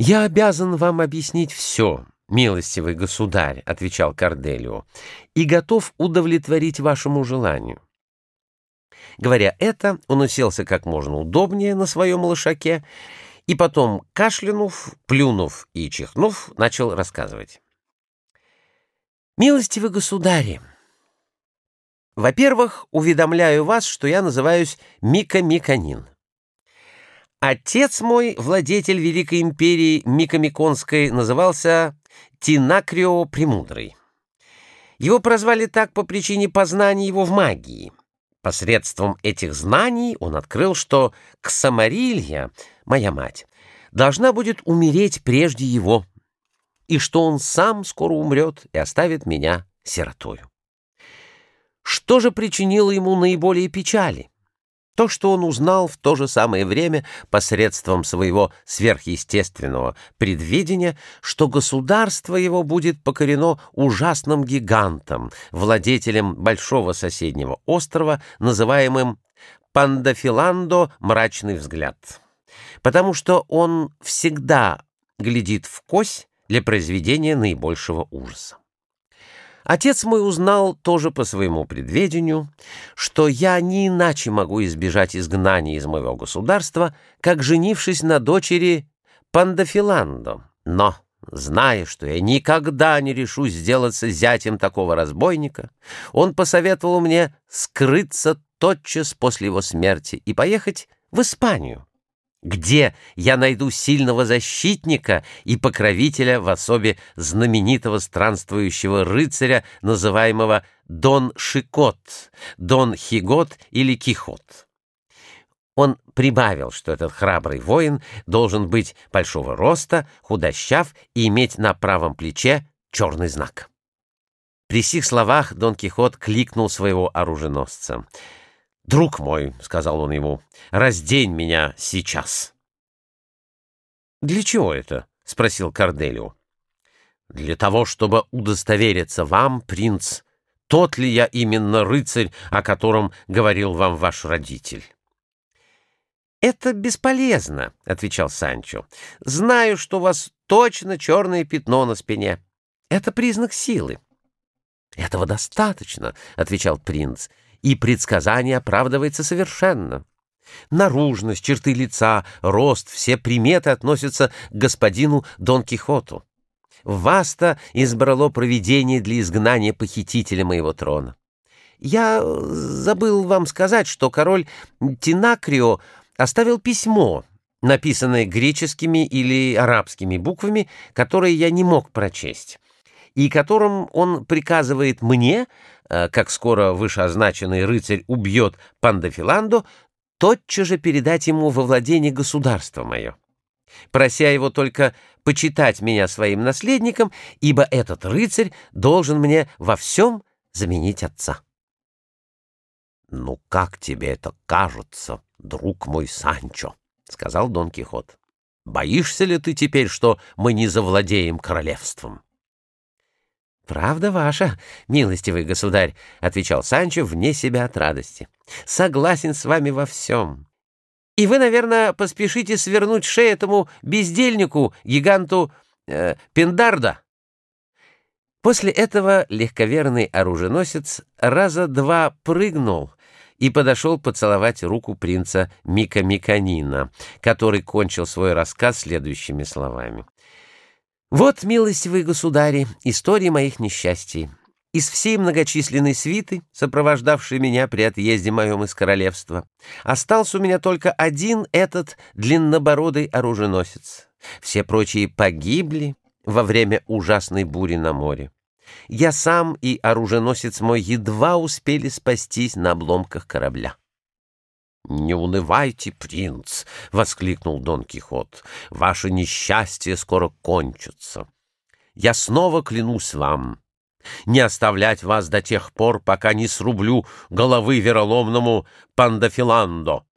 «Я обязан вам объяснить все, милостивый государь», — отвечал Корделио, «и готов удовлетворить вашему желанию». Говоря это, он уселся как можно удобнее на своем лошаке и потом, кашлянув, плюнув и чихнув, начал рассказывать. «Милостивый государи, во-первых, уведомляю вас, что я называюсь Мика Миканин. Отец мой, владетель Великой империи Микомиконской, назывался Тинакрио Премудрый. Его прозвали так по причине познаний его в магии. Посредством этих знаний он открыл, что Ксамарилья, моя мать, должна будет умереть прежде его, и что он сам скоро умрет и оставит меня сиротою. Что же причинило ему наиболее печали? То, что он узнал в то же самое время посредством своего сверхъестественного предвидения, что государство его будет покорено ужасным гигантом, владетелем большого соседнего острова, называемым Пандафиландо «Мрачный взгляд», потому что он всегда глядит в кость для произведения наибольшего ужаса. Отец мой узнал тоже по своему предведению, что я не иначе могу избежать изгнания из моего государства, как женившись на дочери Пандафиландо. Но, зная, что я никогда не решусь сделаться зятем такого разбойника, он посоветовал мне скрыться тотчас после его смерти и поехать в Испанию где я найду сильного защитника и покровителя в особе знаменитого странствующего рыцаря, называемого Дон Шикот, Дон Хигот или Кихот. Он прибавил, что этот храбрый воин должен быть большого роста, худощав и иметь на правом плече черный знак. При сих словах Дон Кихот кликнул своего оруженосца — «Друг мой», — сказал он ему, — «раздень меня сейчас». «Для чего это?» — спросил Корделио. «Для того, чтобы удостовериться вам, принц, тот ли я именно рыцарь, о котором говорил вам ваш родитель». «Это бесполезно», — отвечал Санчо. «Знаю, что у вас точно черное пятно на спине. Это признак силы». «Этого достаточно», — отвечал принц и предсказание оправдывается совершенно. Наружность, черты лица, рост, все приметы относятся к господину Дон Кихоту. Вас-то избрало провидение для изгнания похитителя моего трона. Я забыл вам сказать, что король Тинакрио оставил письмо, написанное греческими или арабскими буквами, которые я не мог прочесть и которым он приказывает мне, э, как скоро вышеозначенный рыцарь убьет Пандафиландо, тотчас же передать ему во владение государства мое, прося его только почитать меня своим наследником, ибо этот рыцарь должен мне во всем заменить отца. — Ну как тебе это кажется, друг мой Санчо? — сказал Дон Кихот. — Боишься ли ты теперь, что мы не завладеем королевством? — «Правда ваша, милостивый государь», — отвечал Санчо вне себя от радости. «Согласен с вами во всем. И вы, наверное, поспешите свернуть шею этому бездельнику, гиганту э, Пендарда». После этого легковерный оруженосец раза два прыгнул и подошел поцеловать руку принца Мика Миканина, который кончил свой рассказ следующими словами. Вот, милостивые государи, история моих несчастий. Из всей многочисленной свиты, сопровождавшей меня при отъезде моем из королевства, остался у меня только один этот длиннобородый оруженосец. Все прочие погибли во время ужасной бури на море. Я сам и оруженосец мой едва успели спастись на обломках корабля. «Не унывайте, принц!» — воскликнул Дон Кихот. «Ваше несчастье скоро кончится. Я снова клянусь вам не оставлять вас до тех пор, пока не срублю головы вероломному Пандафиландо».